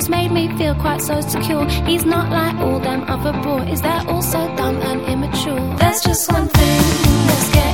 who's made me feel quite so secure. He's not like all them other boys, they're all so dumb and immature. There's just one thing that's getting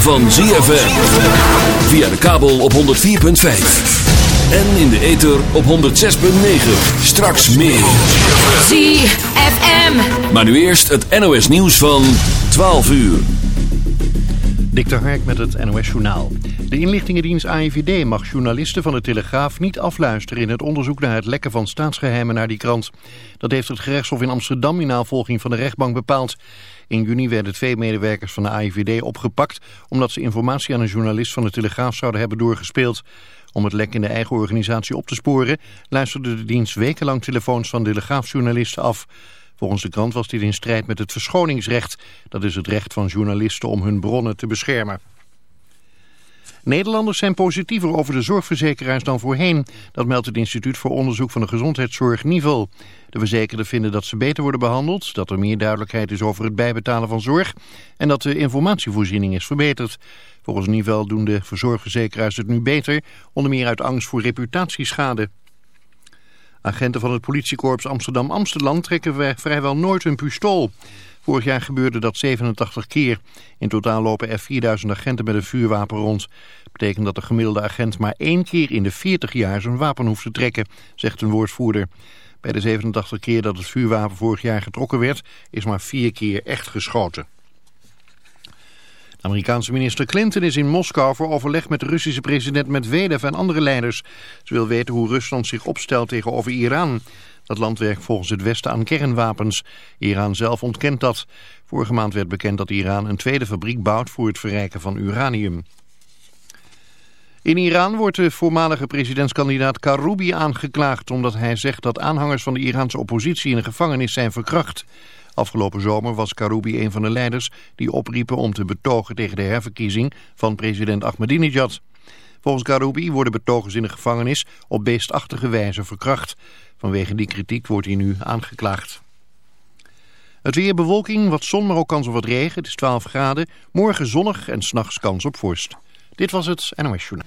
van ZFM. Via de kabel op 104.5. En in de ether op 106.9. Straks meer. ZFM. Maar nu eerst het NOS nieuws van 12 uur. Dik met het NOS Journaal. De inlichtingendienst AIVD mag journalisten van de Telegraaf niet afluisteren... in het onderzoek naar het lekken van staatsgeheimen naar die krant. Dat heeft het gerechtshof in Amsterdam in navolging van de rechtbank bepaald. In juni werden twee medewerkers van de AIVD opgepakt... omdat ze informatie aan een journalist van de Telegraaf zouden hebben doorgespeeld. Om het lek in de eigen organisatie op te sporen... luisterde de dienst wekenlang telefoons van Telegraafjournalisten af... Volgens de krant was dit in strijd met het verschoningsrecht. Dat is het recht van journalisten om hun bronnen te beschermen. Nederlanders zijn positiever over de zorgverzekeraars dan voorheen. Dat meldt het Instituut voor Onderzoek van de Gezondheidszorg Nivel. De verzekerden vinden dat ze beter worden behandeld, dat er meer duidelijkheid is over het bijbetalen van zorg en dat de informatievoorziening is verbeterd. Volgens Nivel doen de verzorgverzekeraars het nu beter, onder meer uit angst voor reputatieschade. Agenten van het politiekorps Amsterdam-Amsterdam trekken vrijwel nooit een pistool. Vorig jaar gebeurde dat 87 keer. In totaal lopen er 4000 agenten met een vuurwapen rond. Dat betekent dat de gemiddelde agent maar één keer in de 40 jaar zijn wapen hoeft te trekken, zegt een woordvoerder. Bij de 87 keer dat het vuurwapen vorig jaar getrokken werd, is maar vier keer echt geschoten. Amerikaanse minister Clinton is in Moskou voor overleg met de Russische president Medvedev en andere leiders. Ze wil weten hoe Rusland zich opstelt tegenover Iran. Dat land werkt volgens het Westen aan kernwapens. Iran zelf ontkent dat. Vorige maand werd bekend dat Iran een tweede fabriek bouwt voor het verrijken van uranium. In Iran wordt de voormalige presidentskandidaat Karoubi aangeklaagd... omdat hij zegt dat aanhangers van de Iraanse oppositie in de gevangenis zijn verkracht. Afgelopen zomer was Karoubi een van de leiders die opriepen om te betogen tegen de herverkiezing van president Ahmadinejad. Volgens Karoubi worden betogers in de gevangenis op beestachtige wijze verkracht. Vanwege die kritiek wordt hij nu aangeklaagd. Het weer bewolking, wat zon, maar ook kans op wat regen. Het is 12 graden. Morgen zonnig en s'nachts kans op vorst. Dit was het NOS Journaal.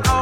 day is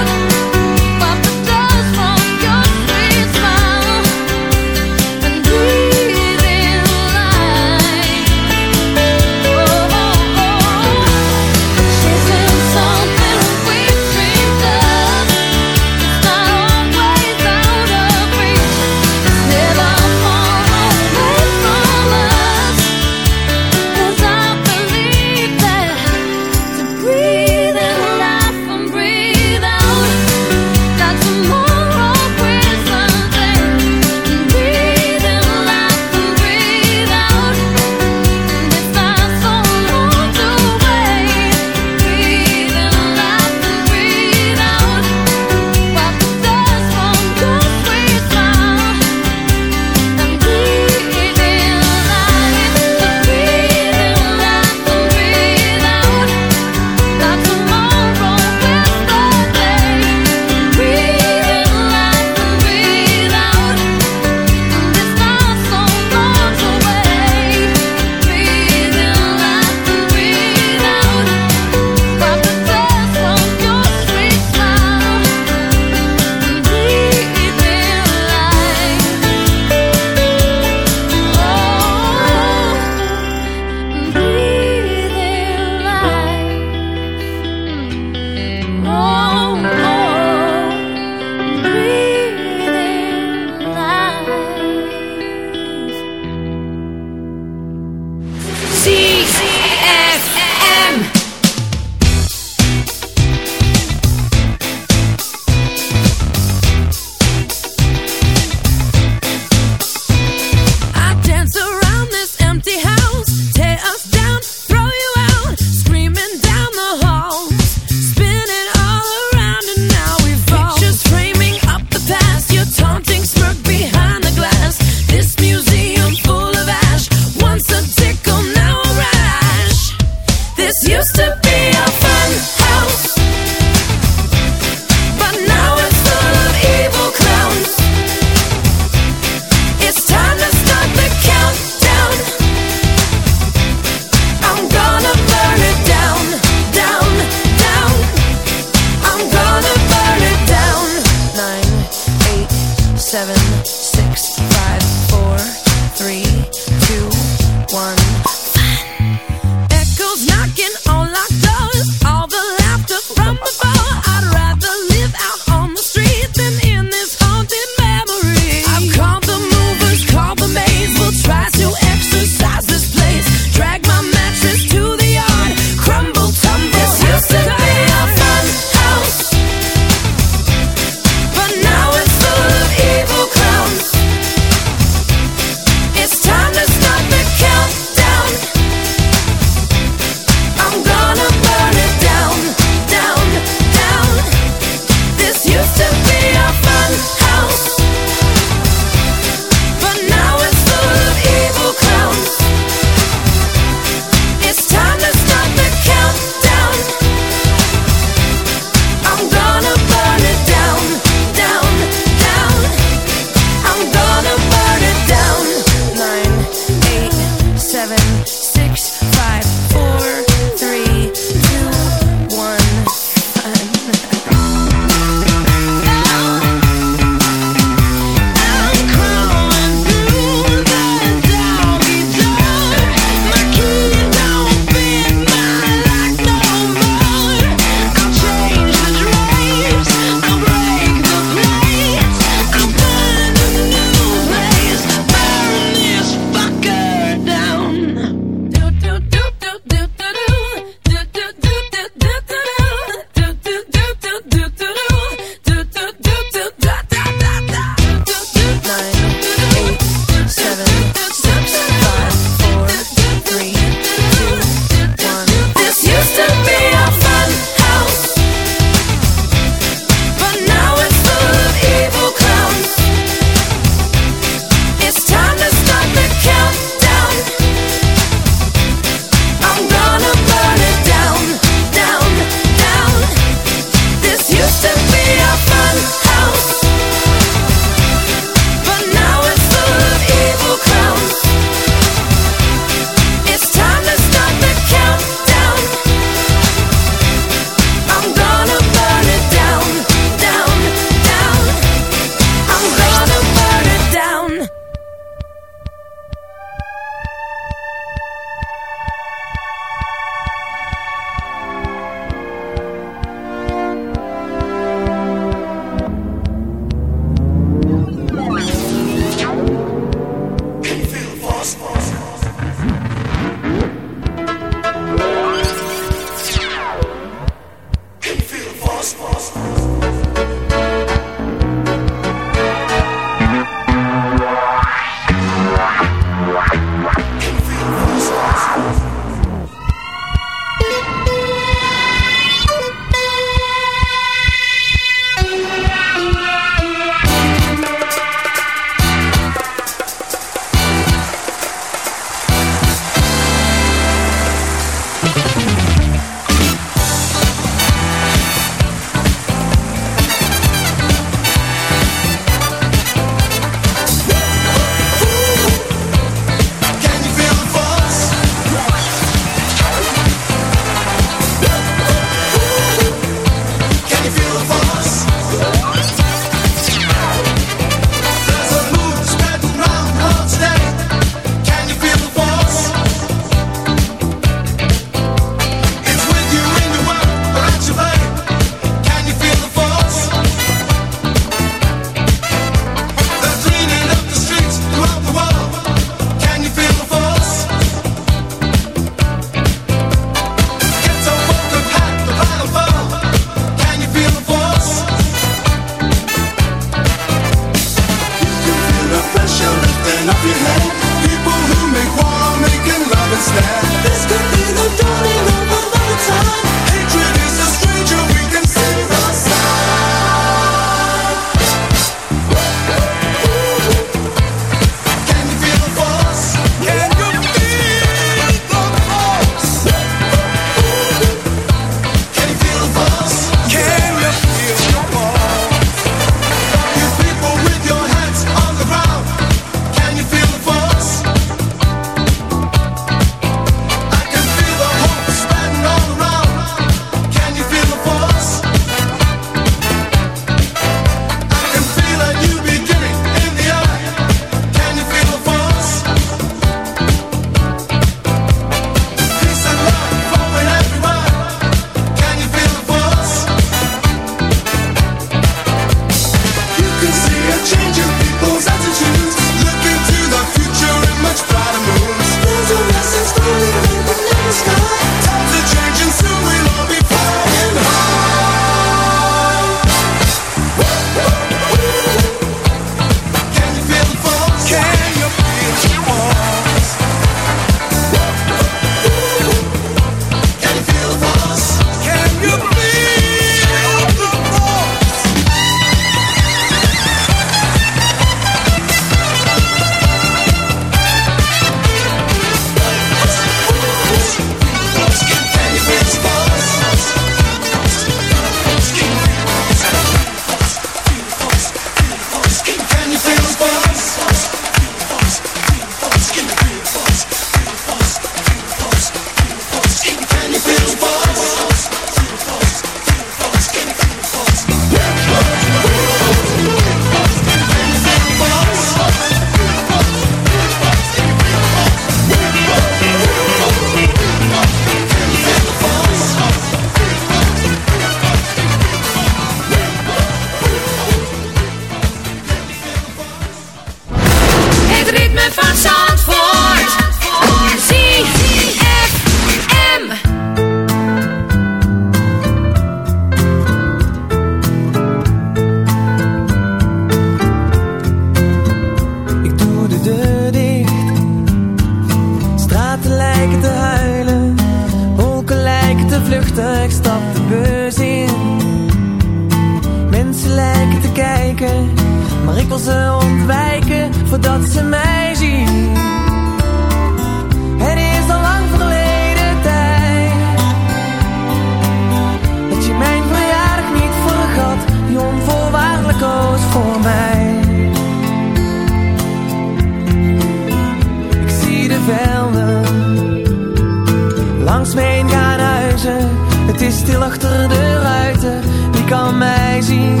Langs mijn gaan huizen, het is stil achter de ruiten. Wie kan mij zien?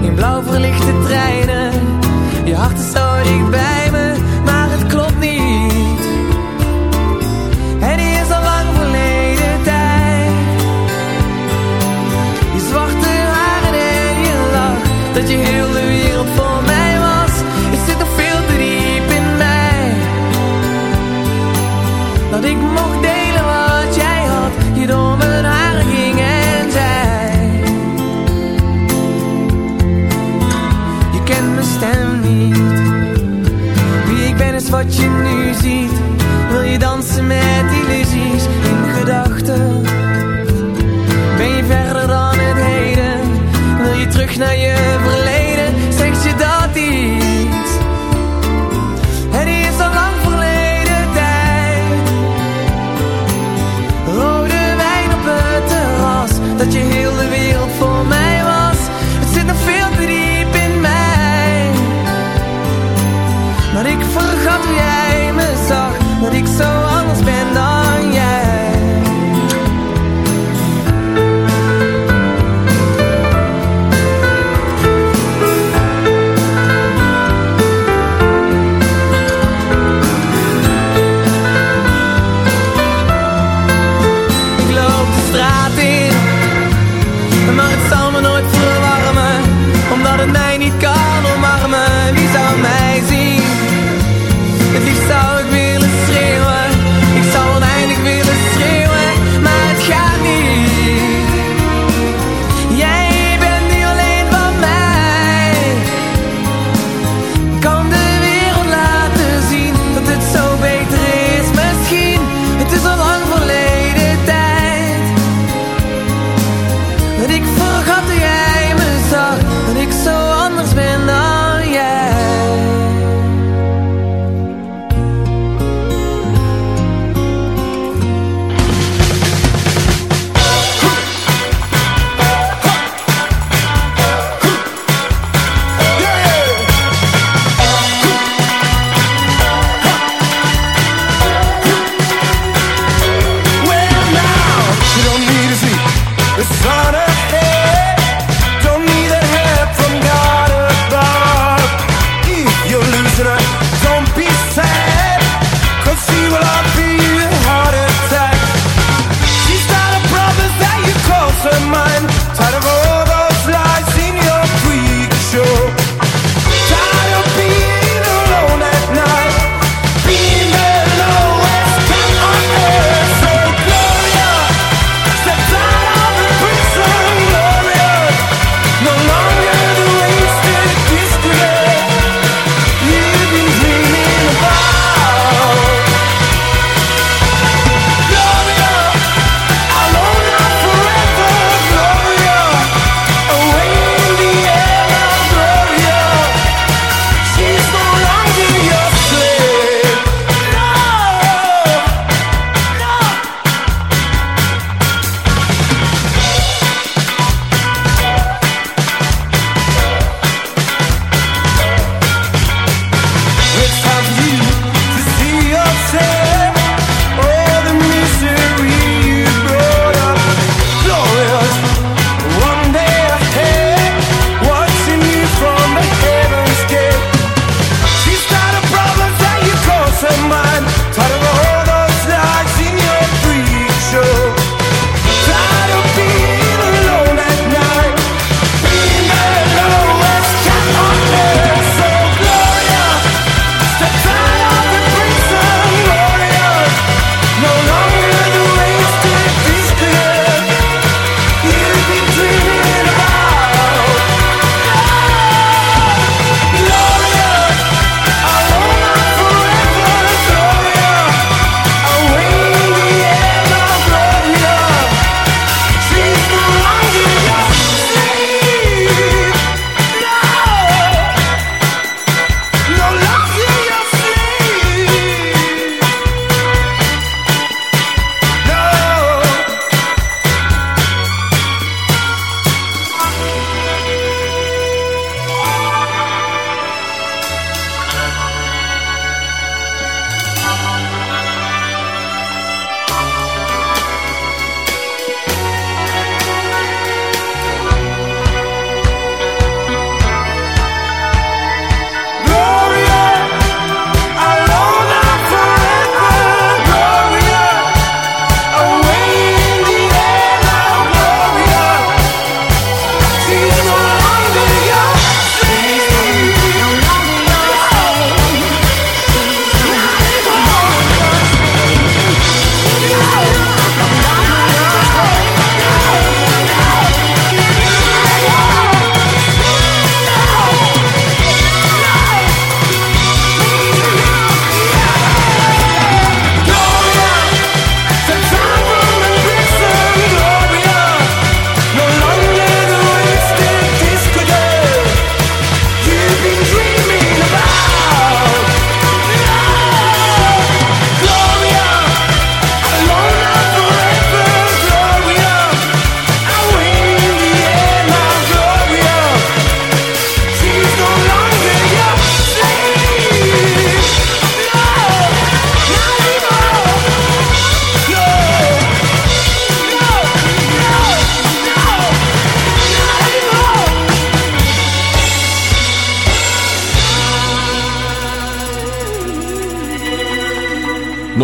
In blauw verlichte treinen, je hart is zo dichtbij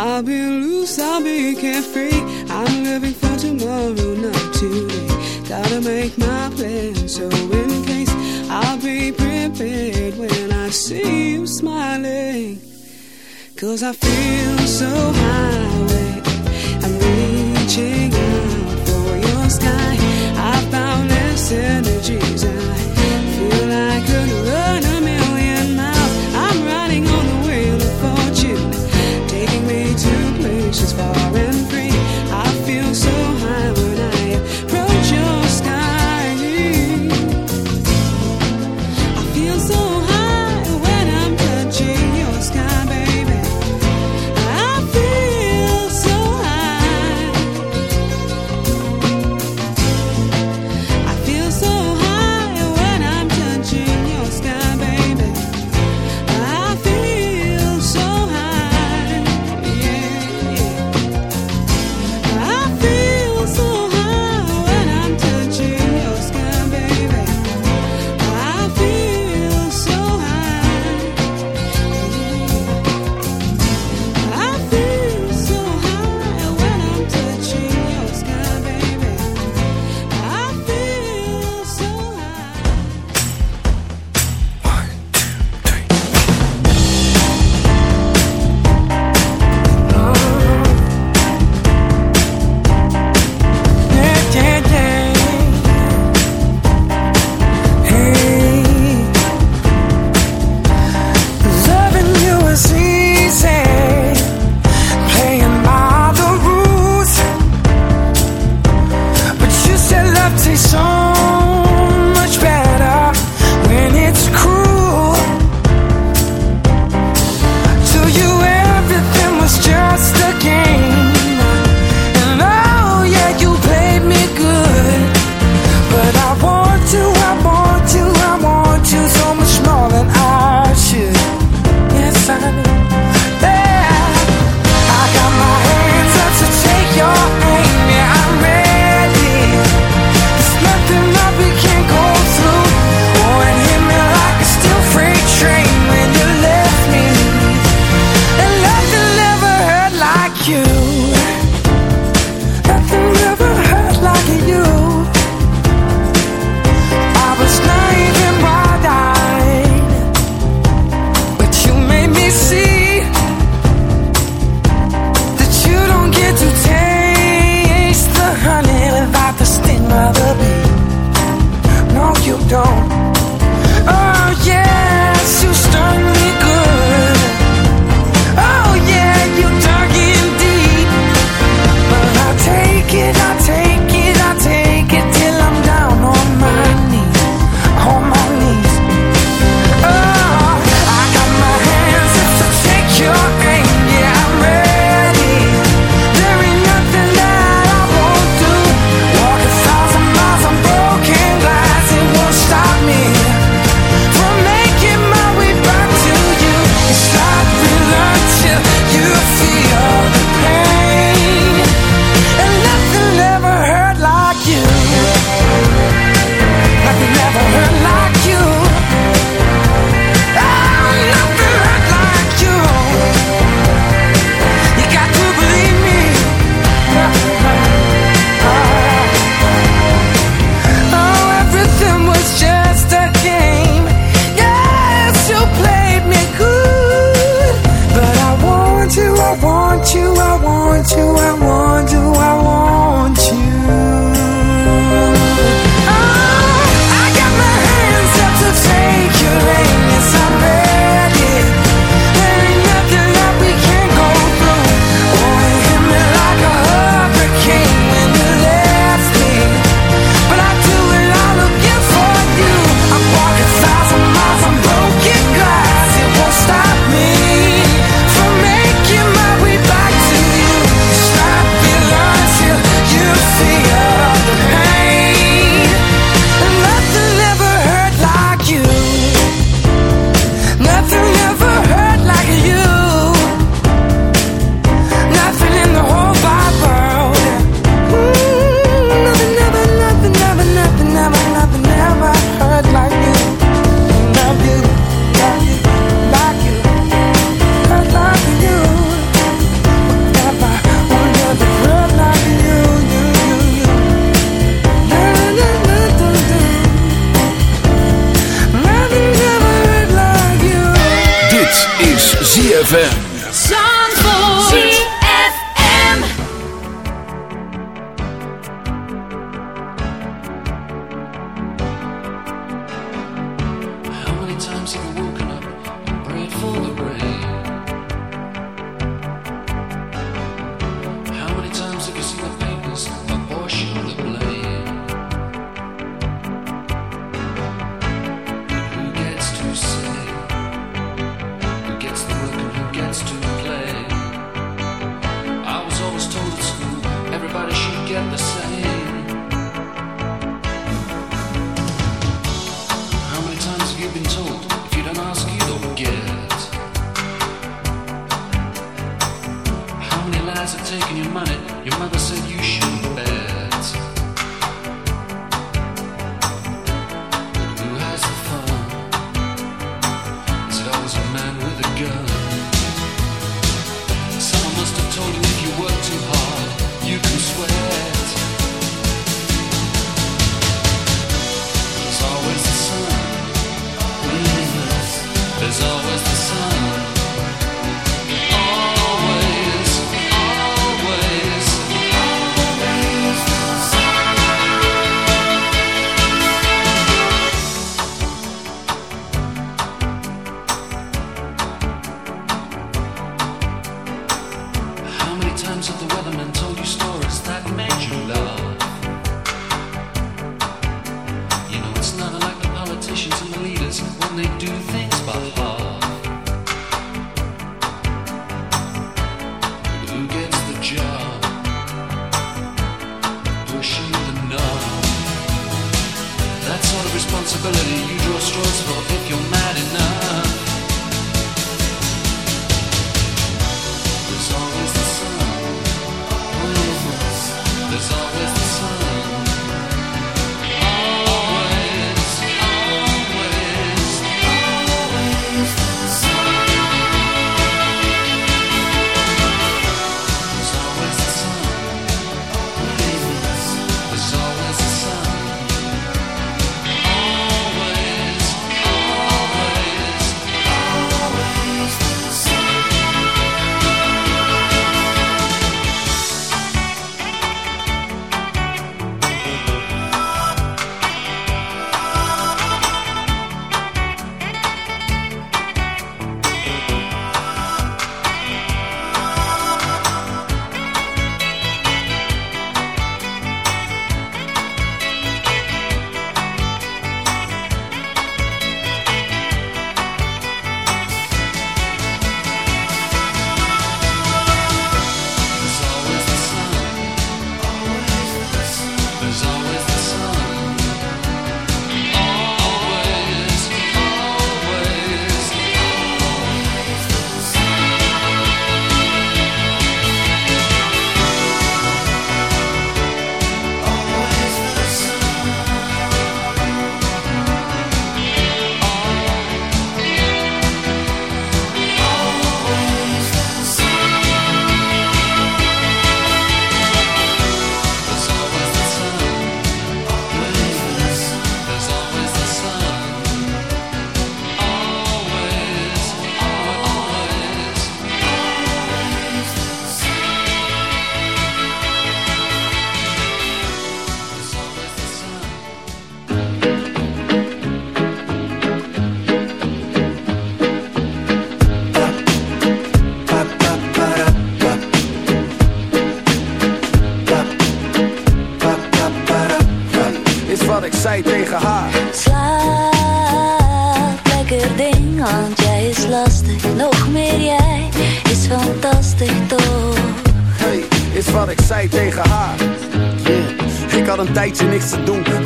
I've been loose, I've been carefree. I'm living for tomorrow, not today. Gotta make my plans so in case I'll be prepared when I see you smiling. Cause I feel so high, I'm reaching out for your sky. I found this energy, I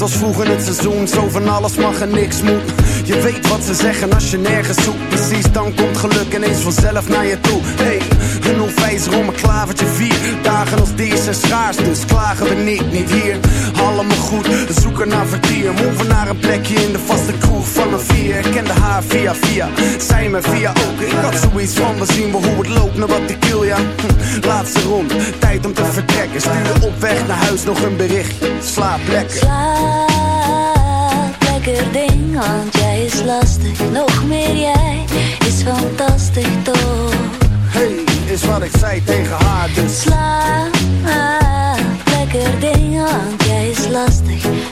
was vroeger het seizoen, zo van alles mag en niks moet. Je weet wat ze zeggen als je nergens zoekt. Precies, dan komt geluk ineens vanzelf naar je toe. Hey, een onwijs om een klavertje vier. Dagen als deze zijn schaars, dus klagen we niet, niet hier. Allemaal goed, zoeken naar vertier. Naar een plekje in de vaste kroeg van een vier. Ik kende haar via via, zij me via ook. Ik had zoiets van, we zien wel hoe het loopt, naar wat ik wil, ja. Hm, Laatste rond, tijd om te vertrekken. Stuurde op weg naar huis nog een berichtje. Slaap lekker. Slaap, lekker ding, want jij is lastig. Nog meer jij is is fantastisch toch? Hey, is wat ik zei tegen haar, dus Sla, ah, lekker ding, want jij is lastig.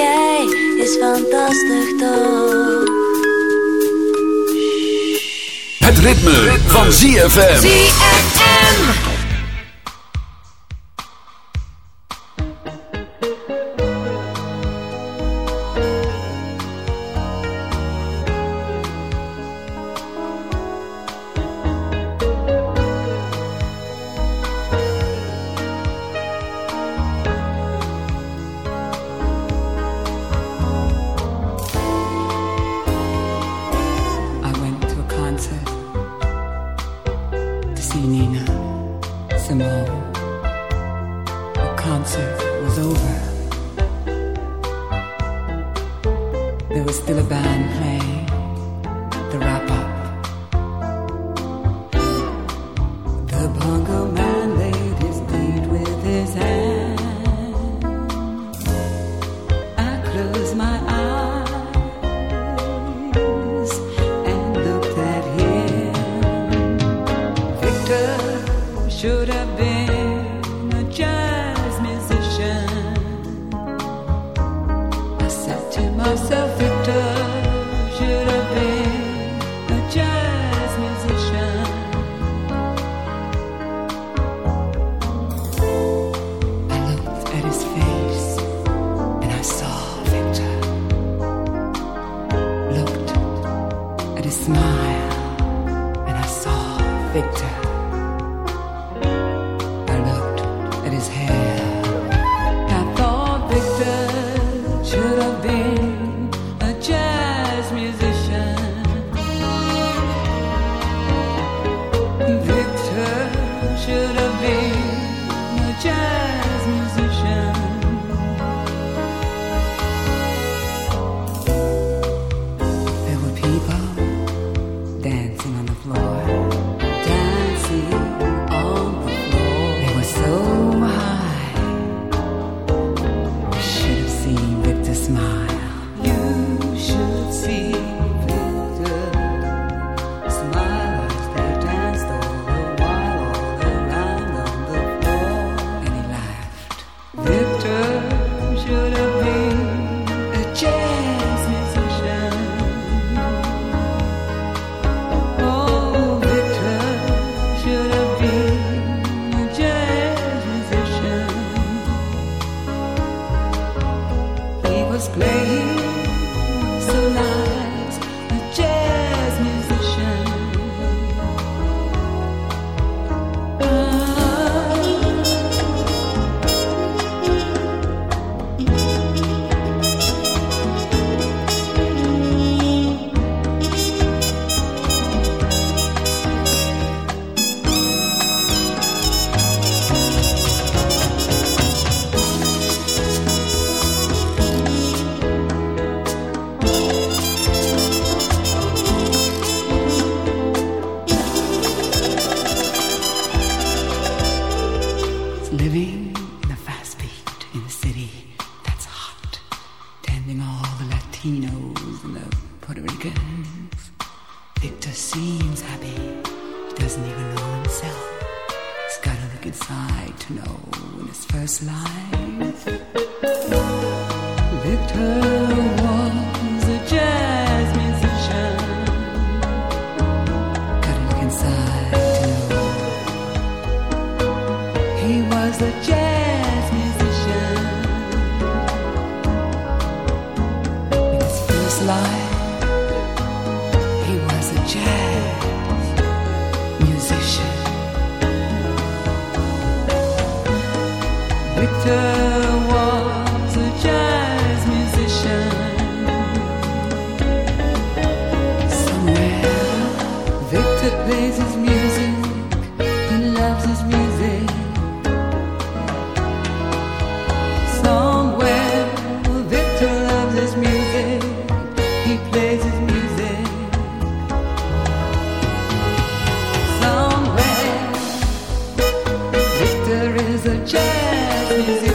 jij is fantastisch toch? Het ritme, van ZFM. ZFM. Is a jazz.